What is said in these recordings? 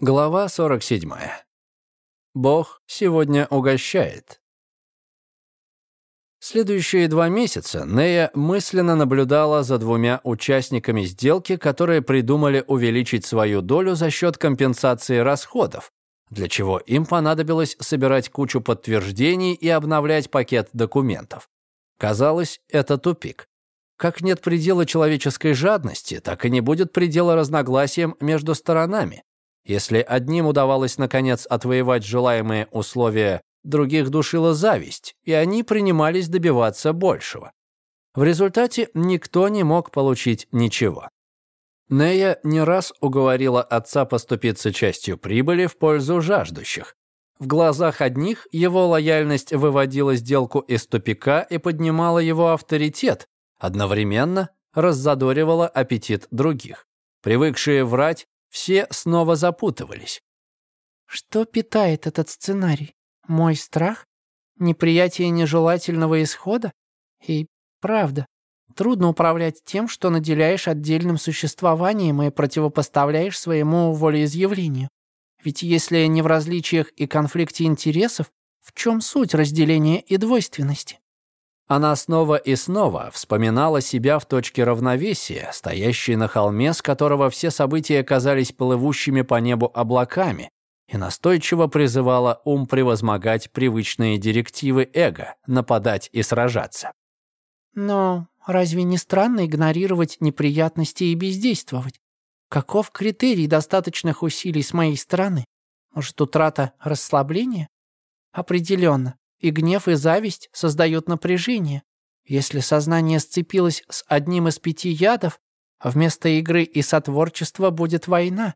Глава 47. Бог сегодня угощает. Следующие два месяца Нея мысленно наблюдала за двумя участниками сделки, которые придумали увеличить свою долю за счет компенсации расходов, для чего им понадобилось собирать кучу подтверждений и обновлять пакет документов. Казалось, это тупик. Как нет предела человеческой жадности, так и не будет предела разногласиям между сторонами. Если одним удавалось, наконец, отвоевать желаемые условия, других душила зависть, и они принимались добиваться большего. В результате никто не мог получить ничего. Нея не раз уговорила отца поступиться частью прибыли в пользу жаждущих. В глазах одних его лояльность выводила сделку из тупика и поднимала его авторитет, одновременно раззадоривала аппетит других. Привыкшие врать, все снова запутывались. Что питает этот сценарий? Мой страх? Неприятие нежелательного исхода? И правда, трудно управлять тем, что наделяешь отдельным существованием и противопоставляешь своему волеизъявлению. Ведь если не в различиях и конфликте интересов, в чем суть разделения и двойственности? Она снова и снова вспоминала себя в точке равновесия, стоящей на холме, с которого все события казались плывущими по небу облаками, и настойчиво призывала ум превозмогать привычные директивы эго, нападать и сражаться. Но разве не странно игнорировать неприятности и бездействовать? Каков критерий достаточных усилий с моей стороны? Может, утрата расслабления? Определенно, и гнев, и зависть создают напряжение. Если сознание сцепилось с одним из пяти ядов, вместо игры и сотворчества будет война.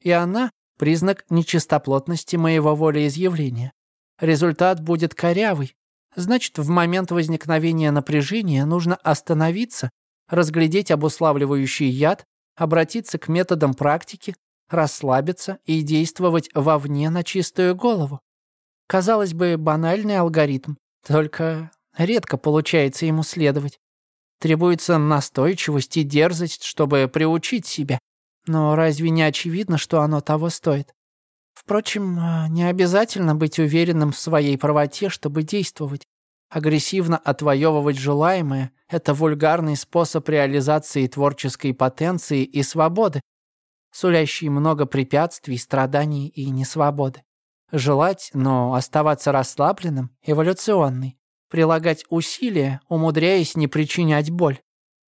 И она – признак нечистоплотности моего волеизъявления. Результат будет корявый. Значит, в момент возникновения напряжения нужно остановиться, разглядеть обуславливающий яд, обратиться к методам практики, расслабиться и действовать вовне на чистую голову. Казалось бы, банальный алгоритм, только редко получается ему следовать. Требуется настойчивость и дерзость, чтобы приучить себя. Но разве не очевидно, что оно того стоит? Впрочем, не обязательно быть уверенным в своей правоте, чтобы действовать. Агрессивно отвоевывать желаемое – это вульгарный способ реализации творческой потенции и свободы, сулящий много препятствий, страданий и несвободы. Желать, но оставаться расслабленным – эволюционный. Прилагать усилия, умудряясь не причинять боль.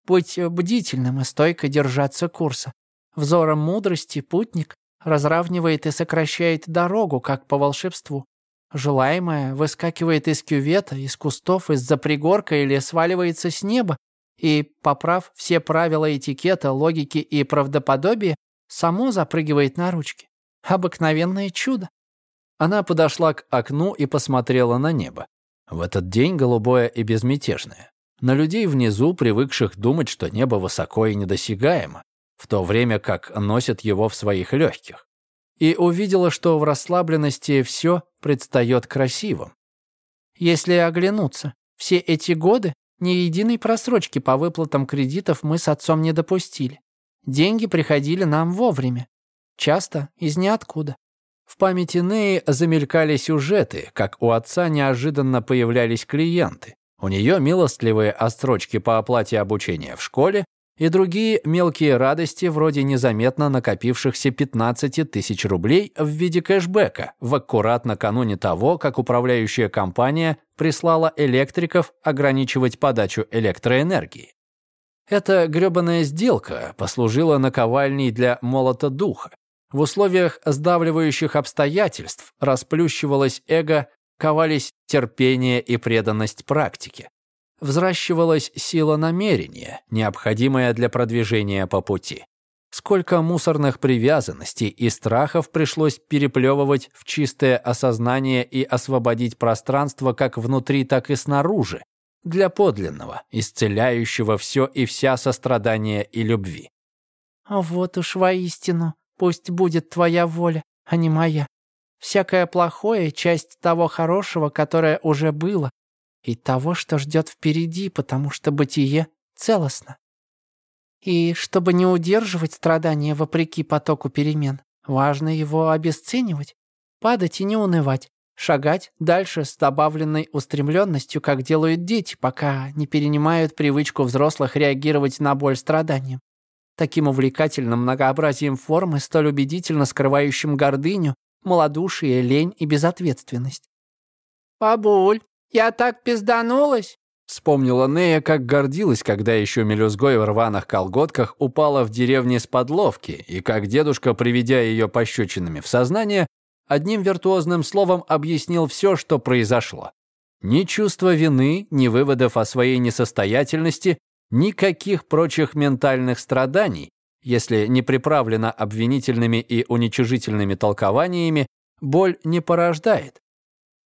Быть бдительным и стойко держаться курса. Взором мудрости путник разравнивает и сокращает дорогу, как по волшебству. Желаемое выскакивает из кювета, из кустов, из-за пригорка или сваливается с неба, и, поправ все правила этикета, логики и правдоподобия, само запрыгивает на ручки. Обыкновенное чудо. Она подошла к окну и посмотрела на небо. В этот день голубое и безмятежное. На людей внизу, привыкших думать, что небо высоко и недосягаемо, в то время как носят его в своих легких. И увидела, что в расслабленности все предстает красивым. Если оглянуться, все эти годы ни единой просрочки по выплатам кредитов мы с отцом не допустили. Деньги приходили нам вовремя, часто из ниоткуда. В памяти Неи замелькали сюжеты, как у отца неожиданно появлялись клиенты. У нее милостливые острочки по оплате обучения в школе и другие мелкие радости вроде незаметно накопившихся 15 тысяч рублей в виде кэшбэка в аккурат накануне того, как управляющая компания прислала электриков ограничивать подачу электроэнергии. Эта грёбаная сделка послужила наковальней для молота духа, в условиях сдавливающих обстоятельств расплющивалось эго, ковались терпение и преданность практике. Взращивалась сила намерения, необходимая для продвижения по пути. Сколько мусорных привязанностей и страхов пришлось переплевывать в чистое осознание и освободить пространство как внутри, так и снаружи, для подлинного, исцеляющего все и вся сострадания и любви. «Вот уж воистину Пусть будет твоя воля, а не моя. Всякое плохое — часть того хорошего, которое уже было, и того, что ждет впереди, потому что бытие целостно. И чтобы не удерживать страдания вопреки потоку перемен, Важно его обесценивать, падать и не унывать, шагать дальше с добавленной устремленностью, как делают дети, пока не перенимают привычку взрослых реагировать на боль страданием. Таким увлекательным многообразием формы, столь убедительно скрывающим гордыню, малодушие, лень и безответственность. «Бабуль, я так пизданулась!» Вспомнила Нея, как гордилась, когда еще мелюзгой в рваных колготках упала в деревне с подловки, и как дедушка, приведя ее пощечинами в сознание, одним виртуозным словом объяснил все, что произошло. Ни чувства вины, ни выводов о своей несостоятельности, никаких прочих ментальных страданий, если не приправлена обвинительными и уничижительными толкованиями, боль не порождает.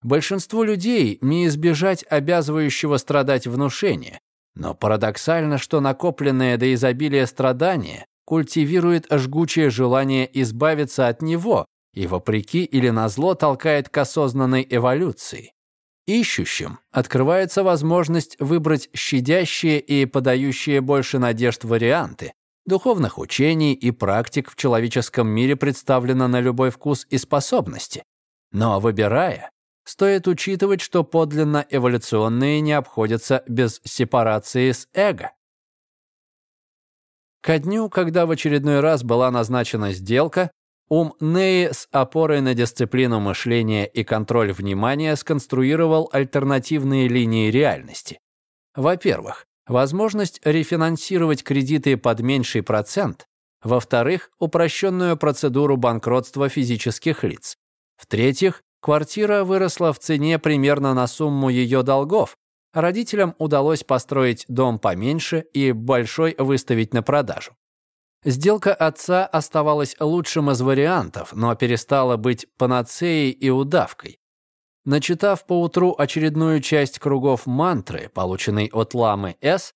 Большинству людей не избежать обязывающего страдать внушения, но парадоксально, что накопленное до изобилия страдания культивирует жгучее желание избавиться от него и, вопреки или назло, толкает к осознанной эволюции. Ищущим открывается возможность выбрать щадящие и подающие больше надежд варианты. Духовных учений и практик в человеческом мире представлено на любой вкус и способности. Но выбирая, стоит учитывать, что подлинно эволюционные не обходятся без сепарации с эго. Ко дню, когда в очередной раз была назначена сделка, ум Неи с опорой на дисциплину мышления и контроль внимания сконструировал альтернативные линии реальности. Во-первых, возможность рефинансировать кредиты под меньший процент. Во-вторых, упрощенную процедуру банкротства физических лиц. В-третьих, Квартира выросла в цене примерно на сумму ее долгов. Родителям удалось построить дом поменьше и большой выставить на продажу. Сделка отца оставалась лучшим из вариантов, но перестала быть панацеей и удавкой. Начитав поутру очередную часть кругов мантры, полученной от ламы С,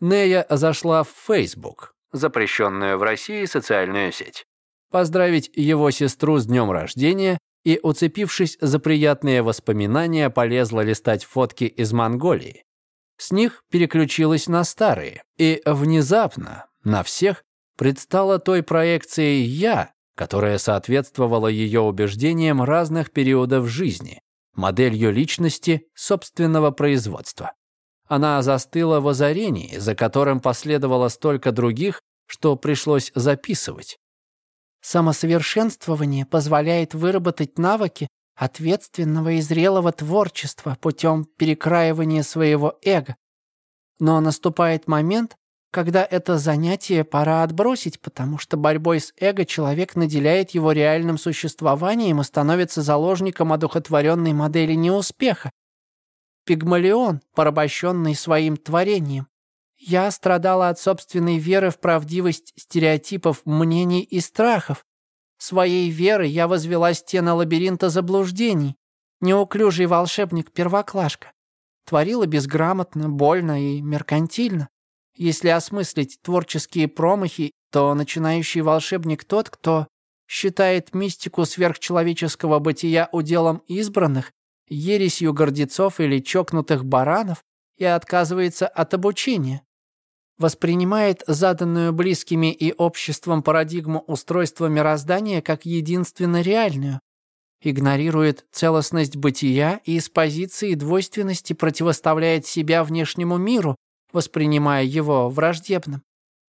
Нея зашла в Facebook, запрещенную в России социальную сеть, поздравить его сестру с днем рождения и, уцепившись за приятные воспоминания, полезла листать фотки из Монголии. С них переключилась на старые, и внезапно на всех предстала той проекцией «я», которая соответствовала ее убеждениям разных периодов жизни, моделью личности собственного производства. Она застыла в озарении, за которым последовало столько других, что пришлось записывать. Самосовершенствование позволяет выработать навыки ответственного и зрелого творчества путем перекраивания своего эго. Но наступает момент, когда это занятие пора отбросить, потому что борьбой с эго человек наделяет его реальным существованием и становится заложником одухотворенной модели неуспеха. Пигмалион, порабощенный своим творением. Я страдала от собственной веры в правдивость стереотипов, мнений и страхов. Своей верой я возвела стены лабиринта заблуждений. Неуклюжий волшебник-первоклашка. Творила безграмотно, больно и меркантильно. Если осмыслить творческие промахи, то начинающий волшебник тот, кто считает мистику сверхчеловеческого бытия уделом избранных, ересью гордецов или чокнутых баранов и отказывается от обучения. Воспринимает заданную близкими и обществом парадигму устройства мироздания как единственно реальную, игнорирует целостность бытия и из позиции двойственности противоставляет себя внешнему миру, воспринимая его враждебным,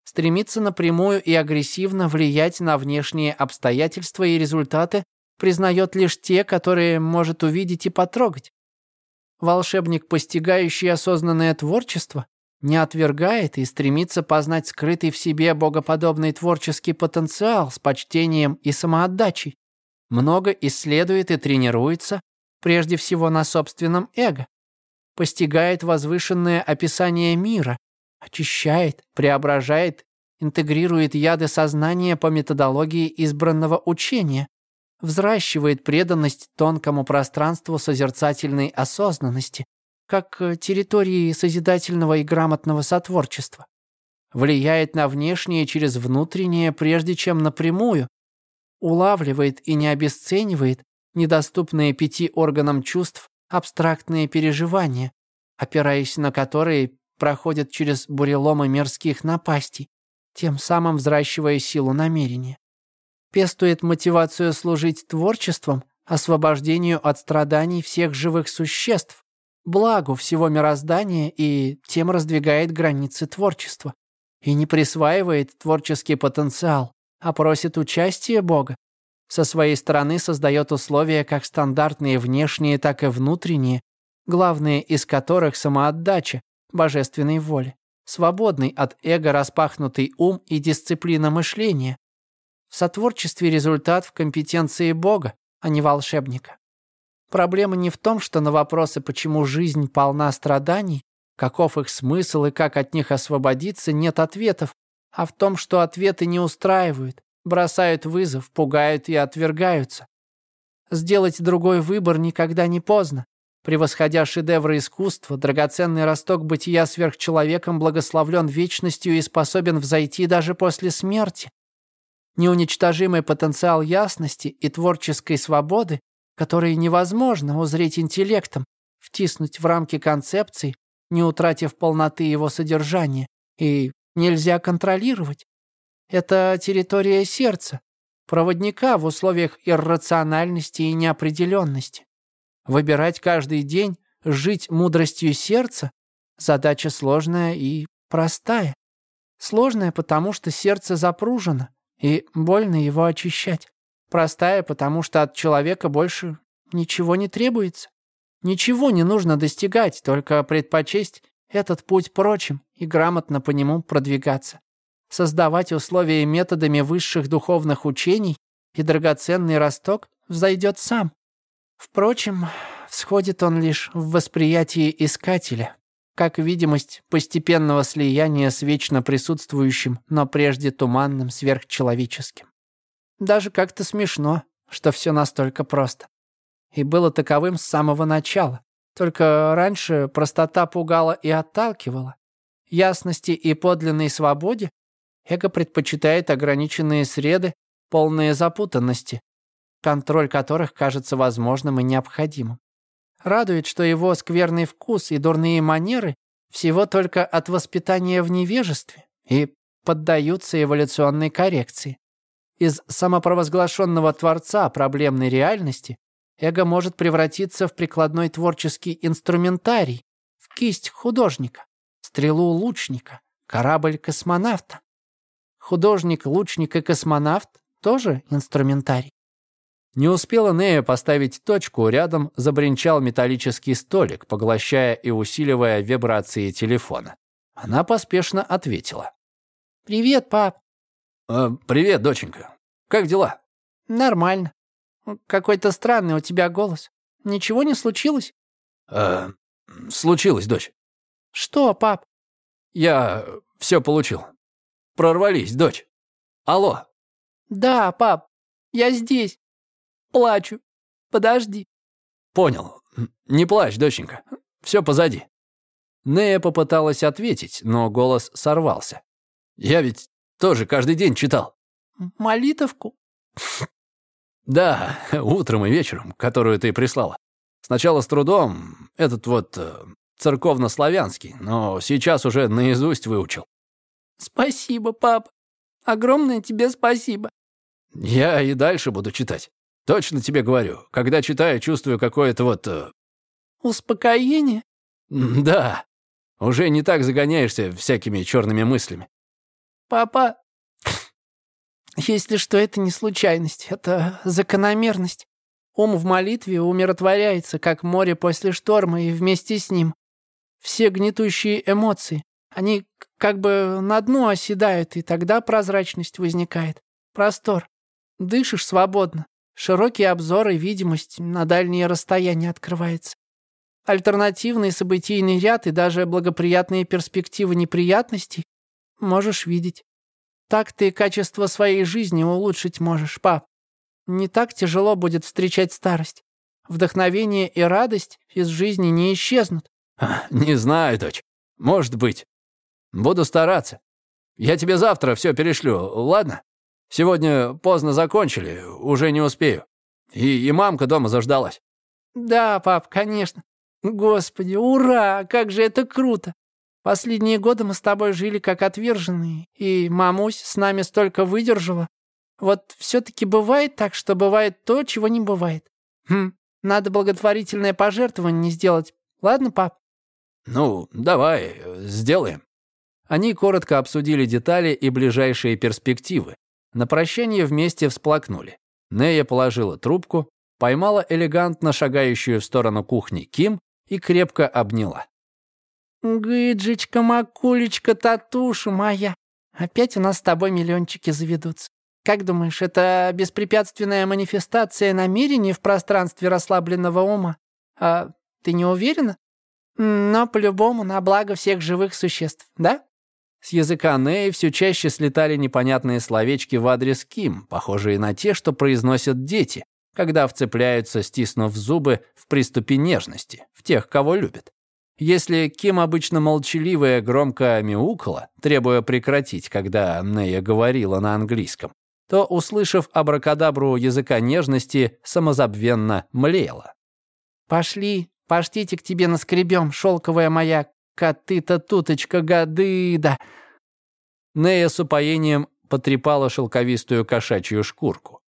стремится напрямую и агрессивно влиять на внешние обстоятельства и результаты признает лишь те, которые может увидеть и потрогать. Волшебник, постигающий осознанное творчество, не отвергает и стремится познать скрытый в себе богоподобный творческий потенциал с почтением и самоотдачей. Много исследует и тренируется, прежде всего на собственном эго. Постигает возвышенное описание мира, очищает, преображает, интегрирует яды сознания по методологии избранного учения, взращивает преданность тонкому пространству созерцательной осознанности, как э, территории созидательного и грамотного сотворчества. Влияет на внешнее через внутреннее, прежде чем напрямую. Улавливает и не обесценивает недоступные пяти органам чувств абстрактные переживания, опираясь на которые проходят через буреломы мирских напастей, тем самым взращивая силу намерения. пестует мотивацию служить творчеством, освобождению от страданий всех живых существ, благу всего мироздания и тем раздвигает границы творчества. И не присваивает творческий потенциал, а просит участия Бога. Со своей стороны создает условия как стандартные внешние, так и внутренние, главные из которых самоотдача, божественной воли, свободный от эго распахнутый ум и дисциплина мышления. В сотворчестве результат в компетенции Бога, а не волшебника. Проблема не в том, что на вопросы, почему жизнь полна страданий, каков их смысл и как от них освободиться, нет ответов, а в том, что ответы не устраивают, бросают вызов, пугают и отвергаются. Сделать другой выбор никогда не поздно. Превосходя шедевры искусства, драгоценный росток бытия сверхчеловеком благословлен вечностью и способен взойти даже после смерти. Неуничтожимый потенциал ясности и творческой свободы, которые невозможно узреть интеллектом, втиснуть в рамки концепций, не утратив полноты его содержания, и нельзя контролировать. Это территория сердца, проводника в условиях иррациональности и неопределенности. Выбирать каждый день, жить мудростью сердца – задача сложная и простая. Сложная, потому что сердце запружено, и больно его очищать. Простая, потому что от человека больше ничего не требуется. Ничего не нужно достигать, только предпочесть этот путь прочим и грамотно по нему продвигаться. Создавать условия методами высших духовных учений, и драгоценный росток взойдет сам. Впрочем, всходит он лишь в восприятии искателя, как видимость постепенного слияния с вечно присутствующим, но прежде туманным сверхчеловеческим. Даже как-то смешно, что все настолько просто. И было таковым с самого начала. Только раньше простота пугала и отталкивала. Ясности и подлинной свободе эго предпочитает ограниченные среды, полные запутанности, контроль которых кажется возможным и необходимым. Радует, что его скверный вкус и дурные манеры всего только от воспитания в невежестве и поддаются эволюционной коррекции. Из самопровозглашенного творца проблемной реальности эго может превратиться в прикладной творческий инструментарий, в кисть художника, стрелу лучника, корабль космонавта. Художник, лучник и космонавт тоже инструментарий. Не успела Нея поставить точку, рядом забринчал металлический столик, поглощая и усиливая вибрации телефона. Она поспешно ответила. «Привет, пап». «Э, «Привет, доченька. Как дела?» «Нормально. Какой-то странный у тебя голос. Ничего не случилось?» «Э, случилось, дочь». «Что, пап?» «Я все получил. Прорвались, дочь. Алло». «Да, пап, я здесь. Плачу. Подожди». «Понял. Не плачь, доченька. Все позади». Нея попыталась ответить, но голос сорвался. «Я ведь тоже каждый день читал». «Молитовку?» «Да, утром и вечером, которую ты прислала. Сначала с трудом, этот вот э, церковно-славянский, но сейчас уже наизусть выучил». «Спасибо, пап. Огромное тебе спасибо». «Я и дальше буду читать. Точно тебе говорю. Когда читаю, чувствую какое-то вот...» э... «Успокоение?» «Да. Уже не так загоняешься всякими черными мыслями». «Папа, если что, это не случайность, это закономерность. Ум в молитве умиротворяется, как море после шторма, и вместе с ним все гнетущие эмоции. Они как бы на дно оседают, и тогда прозрачность возникает. Простор. Дышишь свободно. Широкий обзор и видимость на дальние расстояния открывается. Альтернативный событийный ряд и даже благоприятные перспективы неприятностей можешь видеть. Так ты качество своей жизни улучшить можешь, пап. Не так тяжело будет встречать старость. Вдохновение и радость из жизни не исчезнут. Не знаю, дочь. Может быть. Буду стараться. Я тебе завтра все перешлю, ладно? Сегодня поздно закончили, уже не успею. И, и мамка дома заждалась». «Да, пап, конечно. Господи, ура, как же это круто. Последние годы мы с тобой жили как отверженные, и мамусь с нами столько выдержала. Вот все-таки бывает так, что бывает то, чего не бывает. Хм, надо благотворительное пожертвование сделать. Ладно, пап?» «Ну, давай, сделаем». Они коротко обсудили детали и ближайшие перспективы. На прощание вместе всплакнули. Нея положила трубку, поймала элегантно шагающую в сторону кухни Ким и крепко обняла. «Гыджечка, макулечка, татуша моя, опять у нас с тобой миллиончики заведутся. Как думаешь, это беспрепятственная манифестация намерений в пространстве расслабленного ума? А ты не уверена? Но по-любому на благо всех живых существ, да?» С языка Неи все чаще слетали непонятные словечки в адрес Ким, похожие на те, что произносят дети, когда вцепляются, стиснув зубы в приступе нежности, в тех, кого любят. Если Ким обычно молчаливая громко мяукала, требуя прекратить, когда Нея говорила на английском, то, услышав абракадабру языка нежности, самозабвенно млела. «Пошли, пошлите к тебе наскребем, шелковая моя коты-то-туточка годы-да!» Нея с упоением потрепала шелковистую кошачью шкурку.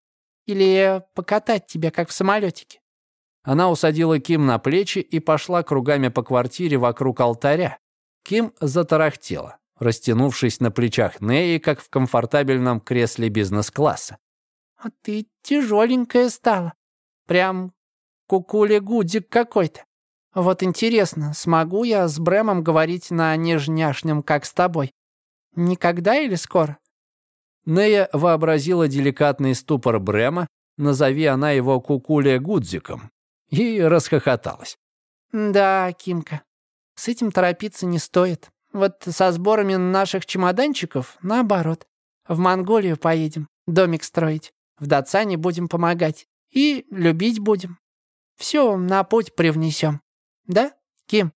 «Или покатать тебя, как в самолетике?» Она усадила Ким на плечи и пошла кругами по квартире вокруг алтаря. Ким затарахтела, растянувшись на плечах Неи, как в комфортабельном кресле бизнес-класса. «А ты тяжеленькая стала. Прям кукуля-гудик какой-то. Вот интересно, смогу я с Брэмом говорить на нежняшнем, как с тобой? Никогда или скоро?» Нея вообразила деликатный ступор Брэма, назови она его кукуля Гудзиком, и расхохоталась. «Да, Кимка, с этим торопиться не стоит. Вот со сборами наших чемоданчиков, наоборот. В Монголию поедем, домик строить. В Дацане будем помогать. И любить будем. Все на путь привнесем. Да, Ким?»